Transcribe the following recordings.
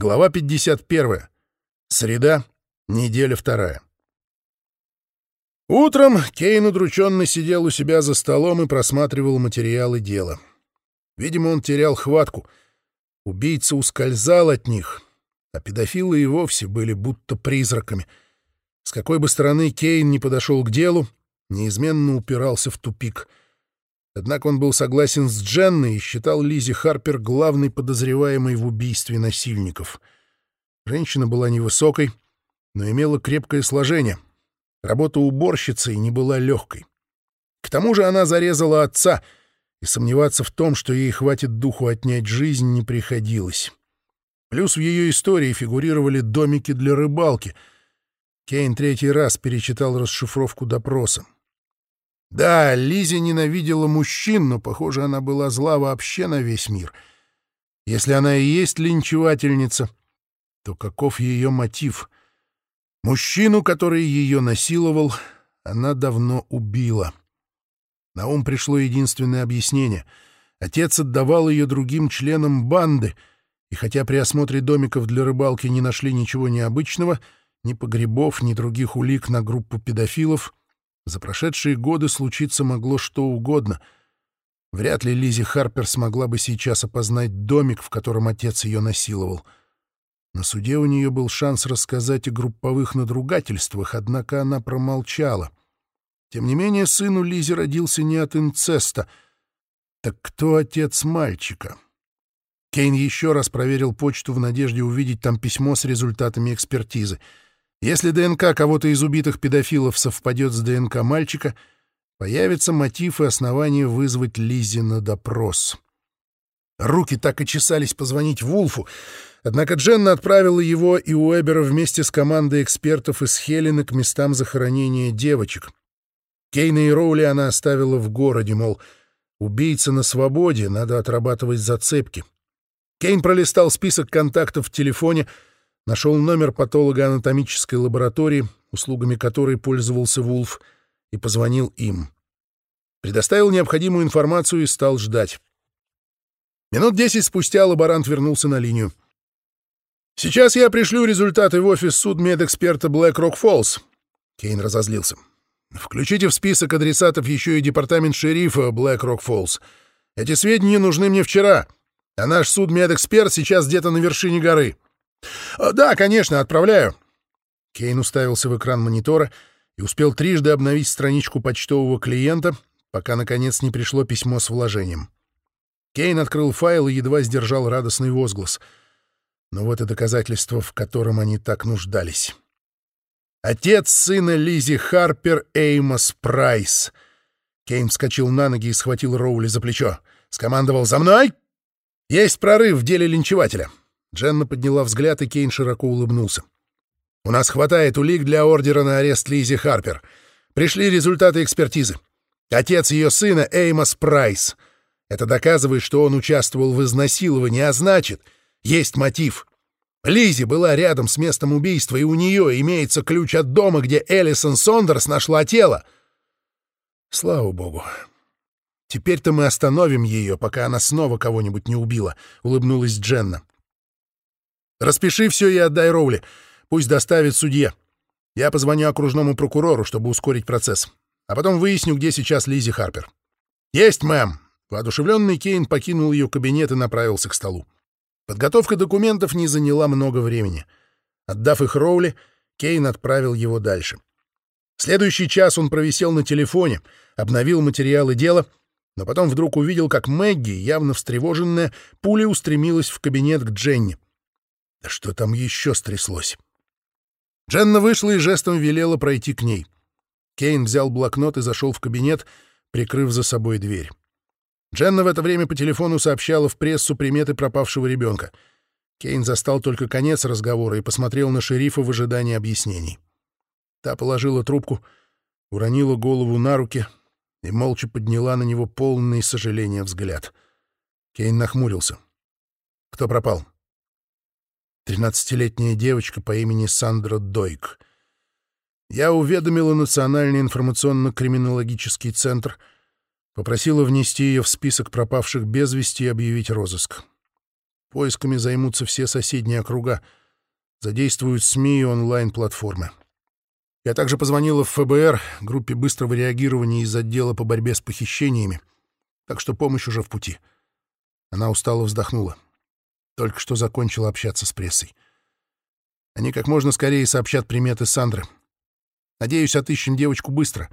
Глава 51. Среда, неделя вторая. Утром Кейн удрученно сидел у себя за столом и просматривал материалы дела. Видимо, он терял хватку. Убийца ускользал от них, а педофилы и вовсе были будто призраками. С какой бы стороны Кейн не подошел к делу, неизменно упирался в тупик. Однако он был согласен с Дженной и считал Лизи Харпер главной подозреваемой в убийстве насильников. Женщина была невысокой, но имела крепкое сложение. Работа уборщицей не была легкой. К тому же она зарезала отца, и сомневаться в том, что ей хватит духу отнять жизнь, не приходилось. Плюс в ее истории фигурировали домики для рыбалки. Кейн третий раз перечитал расшифровку допроса. Да, Лизи ненавидела мужчин, но, похоже, она была зла вообще на весь мир. Если она и есть линчевательница, то каков ее мотив? Мужчину, который ее насиловал, она давно убила. На ум пришло единственное объяснение. Отец отдавал ее другим членам банды, и хотя при осмотре домиков для рыбалки не нашли ничего необычного, ни погребов, ни других улик на группу педофилов, за прошедшие годы случиться могло что угодно. Вряд ли Лизи Харпер смогла бы сейчас опознать домик, в котором отец ее насиловал. На суде у нее был шанс рассказать о групповых надругательствах, однако она промолчала. Тем не менее, сын у Лизи родился не от инцеста. Так кто отец мальчика? Кейн еще раз проверил почту в надежде увидеть там письмо с результатами экспертизы — если ДНК кого-то из убитых педофилов совпадет с ДНК мальчика, появится мотив и основание вызвать Лиззи на допрос. Руки так и чесались позвонить Вулфу, однако Дженна отправила его и Уэбера вместе с командой экспертов из Хелена к местам захоронения девочек. Кейна и Роули она оставила в городе, мол, убийца на свободе, надо отрабатывать зацепки. Кейн пролистал список контактов в телефоне — нашел номер патологоанатомической лаборатории, услугами которой пользовался Вулф, и позвонил им. Предоставил необходимую информацию и стал ждать. Минут десять спустя лаборант вернулся на линию. «Сейчас я пришлю результаты в офис судмедэксперта Black Rock Falls». Кейн разозлился. «Включите в список адресатов еще и департамент шерифа Black Rock Falls. Эти сведения нужны мне вчера, а наш судмедэксперт сейчас где-то на вершине горы». А, «Да, конечно, отправляю». Кейн уставился в экран монитора и успел трижды обновить страничку почтового клиента, пока, наконец, не пришло письмо с вложением. Кейн открыл файл и едва сдержал радостный возглас. Но вот и доказательство, в котором они так нуждались. Отец сына Лизи Харпер Эймос Прайс. Кейн вскочил на ноги и схватил Роули за плечо. Скомандовал «За мной!» «Есть прорыв в деле линчевателя. Дженна подняла взгляд, и Кейн широко улыбнулся. «У нас хватает улик для ордера на арест Лизи Харпер. Пришли результаты экспертизы. Отец ее сына Эймос Прайс. Это доказывает, что он участвовал в изнасиловании, а значит, есть мотив. Лизи была рядом с местом убийства, и у нее имеется ключ от дома, где Элисон Сондерс нашла тело. Слава богу. Теперь-то мы остановим ее, пока она снова кого-нибудь не убила, — улыбнулась Дженна. Распиши все и отдай Роули. Пусть доставит судье. Я позвоню окружному прокурору, чтобы ускорить процесс. А потом выясню, где сейчас Лизи Харпер. Есть, мэм. Воодушевленный Кейн покинул ее кабинет и направился к столу. Подготовка документов не заняла много времени. Отдав их Роули, Кейн отправил его дальше. Следующий час он провисел на телефоне, обновил материалы дела, но потом вдруг увидел, как Мэгги, явно встревоженная, пулей устремилась в кабинет к Дженни. Да что там еще стряслось? Дженна вышла и жестом велела пройти к ней. Кейн взял блокнот и зашел в кабинет, прикрыв за собой дверь. Дженна в это время по телефону сообщала в прессу приметы пропавшего ребенка. Кейн застал только конец разговора и посмотрел на шерифа в ожидании объяснений. Та положила трубку, уронила голову на руки и молча подняла на него полный сожаления взгляд. Кейн нахмурился. «Кто пропал?» Тринадцатилетняя девочка по имени Сандра Дойк. Я уведомила Национальный информационно-криминологический центр, попросила внести ее в список пропавших без вести и объявить розыск. Поисками займутся все соседние округа. Задействуют СМИ и онлайн-платформы. Я также позвонила в ФБР, группе быстрого реагирования из отдела по борьбе с похищениями, так что помощь уже в пути. Она устало вздохнула. Только что закончила общаться с прессой. Они как можно скорее сообщат приметы Сандры. Надеюсь, отыщем девочку быстро.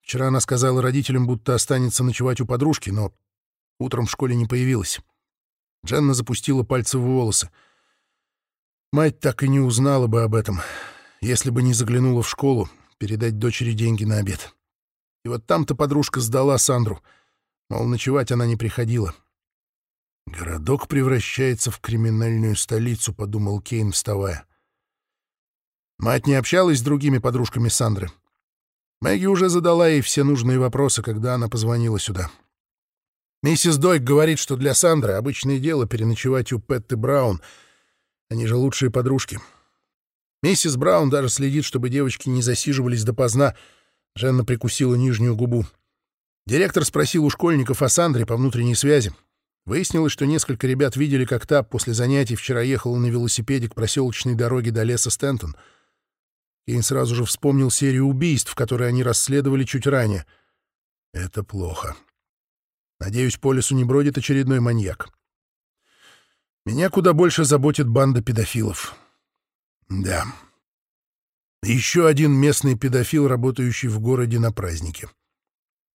Вчера она сказала родителям, будто останется ночевать у подружки, но утром в школе не появилась. Дженна запустила пальцы в волосы. Мать так и не узнала бы об этом, если бы не заглянула в школу передать дочери деньги на обед. И вот там-то подружка сдала Сандру, мол, ночевать она не приходила. «Городок превращается в криминальную столицу», — подумал Кейн, вставая. Мать не общалась с другими подружками Сандры. Мэгги уже задала ей все нужные вопросы, когда она позвонила сюда. Миссис Дойк говорит, что для Сандры обычное дело переночевать у Петты Браун. Они же лучшие подружки. Миссис Браун даже следит, чтобы девочки не засиживались допоздна. Женна прикусила нижнюю губу. Директор спросил у школьников о Сандре по внутренней связи. Выяснилось, что несколько ребят видели, как та после занятий вчера ехала на велосипеде к проселочной дороге до леса Стентон — Кейн сразу же вспомнил серию убийств, которые они расследовали чуть ранее. Это плохо. Надеюсь, по лесу не бродит очередной маньяк. Меня куда больше заботит банда педофилов. Да. Еще один местный педофил, работающий в городе на празднике.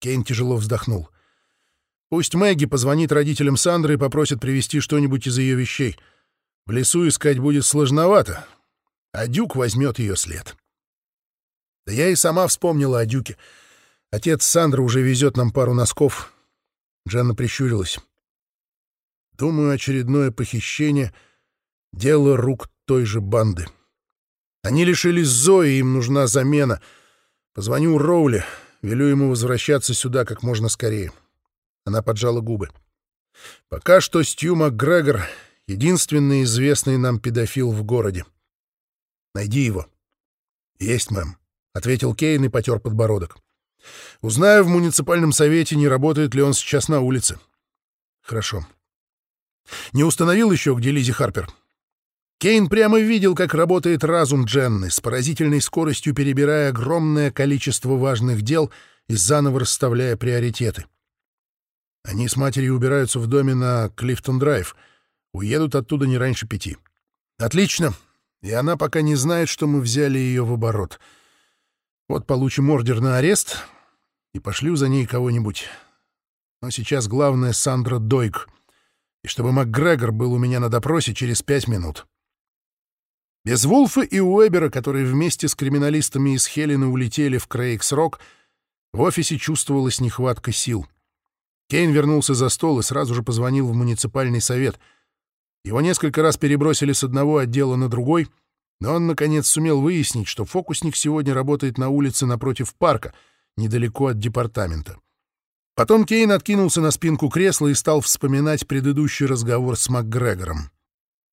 Кейн тяжело вздохнул. Пусть Мэгги позвонит родителям Сандры и попросит привезти что-нибудь из ее вещей. В лесу искать будет сложновато, а Дюк возьмет ее след. Да я и сама вспомнила о Дюке. Отец Сандра уже везет нам пару носков. Джанна прищурилась. Думаю, очередное похищение — дело рук той же банды. Они лишились Зои, им нужна замена. Позвоню Роули, велю ему возвращаться сюда как можно скорее. Она поджала губы. Пока что Стью МакГрегор — единственный известный нам педофил в городе. Найди его. — Есть, мэм, — ответил Кейн и потер подбородок. — Узнаю в муниципальном совете, не работает ли он сейчас на улице. — Хорошо. Не установил еще, где Лизи Харпер? Кейн прямо видел, как работает разум Дженны, с поразительной скоростью перебирая огромное количество важных дел и заново расставляя приоритеты. Они с матерью убираются в доме на Клифтон-драйв. Уедут оттуда не раньше пяти. Отлично и она пока не знает, что мы взяли ее в оборот. Вот получим ордер на арест и пошлю за ней кого-нибудь. Но сейчас главное Сандра Дойк, и чтобы МакГрегор был у меня на допросе через пять минут. Без Вулфа и Уэбера, которые вместе с криминалистами из Хелена улетели в Крейгс-Рок, в офисе чувствовалась нехватка сил. Кейн вернулся за стол и сразу же позвонил в муниципальный совет — его несколько раз перебросили с одного отдела на другой, но он, наконец, сумел выяснить, что фокусник сегодня работает на улице напротив парка, недалеко от департамента. Потом Кейн откинулся на спинку кресла и стал вспоминать предыдущий разговор с МакГрегором.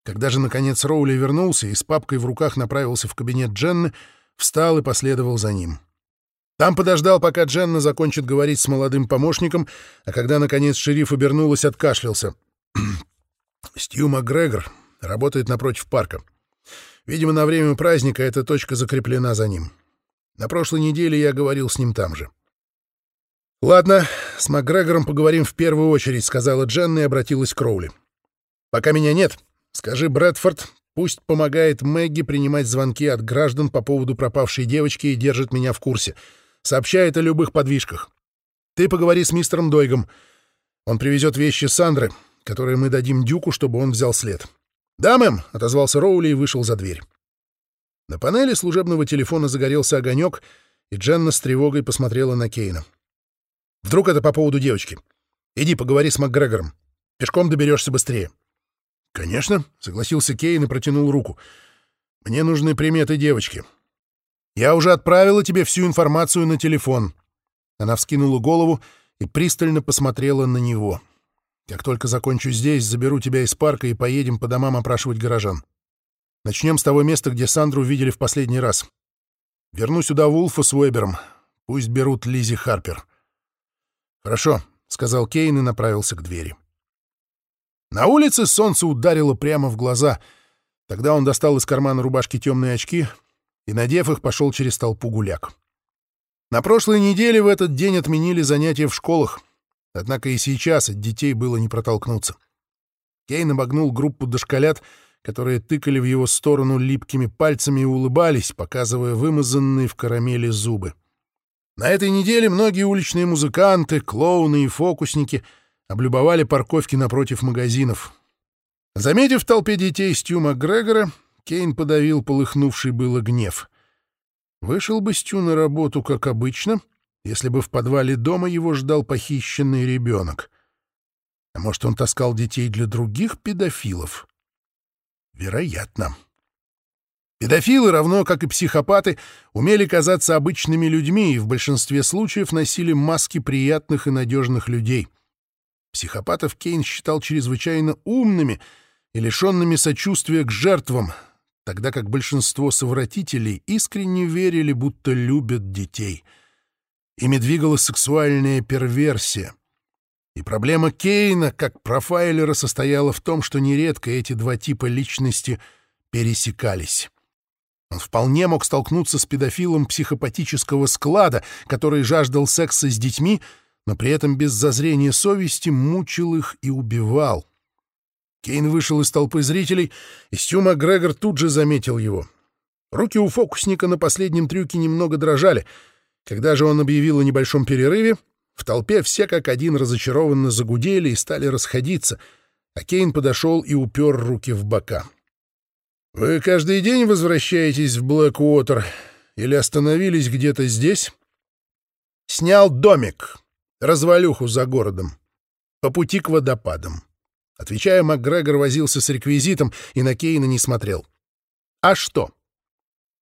Когда же, наконец, Роули вернулся и с папкой в руках направился в кабинет Дженны, встал и последовал за ним. Там подождал, пока Дженна закончит говорить с молодым помощником, а когда, наконец, шериф обернулась, откашлялся. Стью МакГрегор работает напротив парка. Видимо, на время праздника эта точка закреплена за ним. На прошлой неделе я говорил с ним там же. «Ладно, с МакГрегором поговорим в первую очередь», — сказала Дженна и обратилась к Роули. «Пока меня нет, скажи Брэдфорд, пусть помогает Мэгги принимать звонки от граждан по поводу пропавшей девочки и держит меня в курсе. Сообщает о любых подвижках. Ты поговори с мистером Дойгом. Он привезет вещи Сандры, которые мы дадим Дюку, чтобы он взял след. «Да, мэм», — отозвался Роули и вышел за дверь. На панели служебного телефона загорелся огонек, и Дженна с тревогой посмотрела на Кейна. «Вдруг это по поводу девочки? Иди поговори с МакГрегором. Пешком доберешься быстрее». «Конечно», — согласился Кейн и протянул руку. «Мне нужны приметы девочки». «Я уже отправила тебе всю информацию на телефон». Она вскинула голову и пристально посмотрела на него. Как только закончу здесь, заберу тебя из парка и поедем по домам опрашивать горожан. Начнем с того места, где Сандру видели в последний раз. Верну сюда Вулфа с Уэбером. Пусть берут Лизи Харпер. «Хорошо», — сказал Кейн и направился к двери. На улице солнце ударило прямо в глаза. Тогда он достал из кармана рубашки темные очки и, надев их, пошел через толпу гуляк. На прошлой неделе в этот день отменили занятия в школах, однако и сейчас от детей было не протолкнуться. Кейн обогнул группу дошколят, которые тыкали в его сторону липкими пальцами и улыбались, показывая вымазанные в карамели зубы. На этой неделе многие уличные музыканты, клоуны и фокусники облюбовали парковки напротив магазинов. Заметив в толпе детей Стю МакГрегора, Кейн подавил полыхнувший было гнев. Вышел бы Стю на работу, как обычно, если бы в подвале дома его ждал похищенный ребенок. А может, он таскал детей для других педофилов? Вероятно. Педофилы, равно как и психопаты, умели казаться обычными людьми и в большинстве случаев носили маски приятных и надежных людей. Психопатов Кейн считал чрезвычайно умными и лишенными сочувствия к жертвам, тогда как большинство совратителей искренне верили, будто любят детей. Ими двигала сексуальная перверсия — и проблема Кейна, как профайлера, состояла в том, что нередко эти два типа личности пересекались. Он вполне мог столкнуться с педофилом психопатического склада, который жаждал секса с детьми, но при этом без зазрения совести мучил их и убивал. Кейн вышел из толпы зрителей, и Стю Макгрегор тут же заметил его. Руки у фокусника на последнем трюке немного дрожали. Когда же он объявил о небольшом перерыве, в толпе все как один разочарованно загудели и стали расходиться, а Кейн подошел и упер руки в бока. «Вы каждый день возвращаетесь в Блэквотер или остановились где-то здесь?» «Снял домик, развалюху за городом, по пути к водопадам». Отвечая, МакГрегор возился с реквизитом и на Кейна не смотрел. «А что?»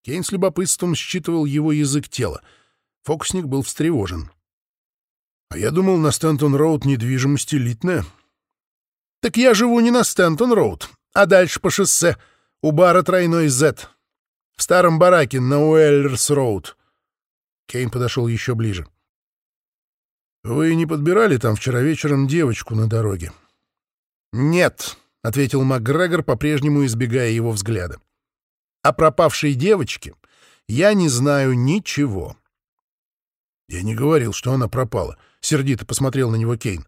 Кейн с любопытством считывал его язык тела. Фокусник был встревожен. А я думал, на Стэнтон-Роуд недвижимость элитная. Так я живу не на Стэнтон-Роуд, а дальше по шоссе, у бара тройной Z. В старом бараке на Уэллерс-Роуд. Кейн подошел еще ближе. «Вы не подбирали там вчера вечером девочку на дороге?» «Нет», — ответил МакГрегор, по-прежнему избегая его взгляда. «О пропавшей девочке я не знаю ничего». «Я не говорил, что она пропала», — сердито посмотрел на него Кейн.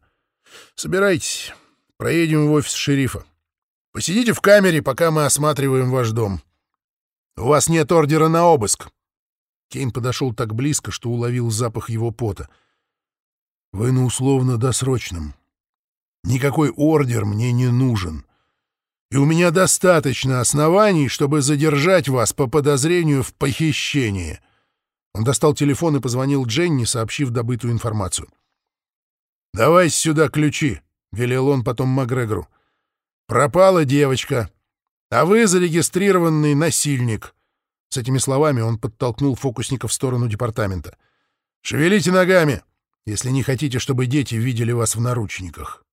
«Собирайтесь, проедем в офис шерифа. Посидите в камере, пока мы осматриваем ваш дом. У вас нет ордера на обыск». Кейн подошел так близко, что уловил запах его пота. «Вы на условно-досрочном. Никакой ордер мне не нужен. И у меня достаточно оснований, чтобы задержать вас по подозрению в похищении». Он достал телефон и позвонил Дженни, сообщив добытую информацию. «Давай сюда ключи», — велел он потом Макгрегору. «Пропала девочка, а вы зарегистрированный насильник». С этими словами он подтолкнул фокусника в сторону департамента. «Шевелите ногами, если не хотите, чтобы дети видели вас в наручниках».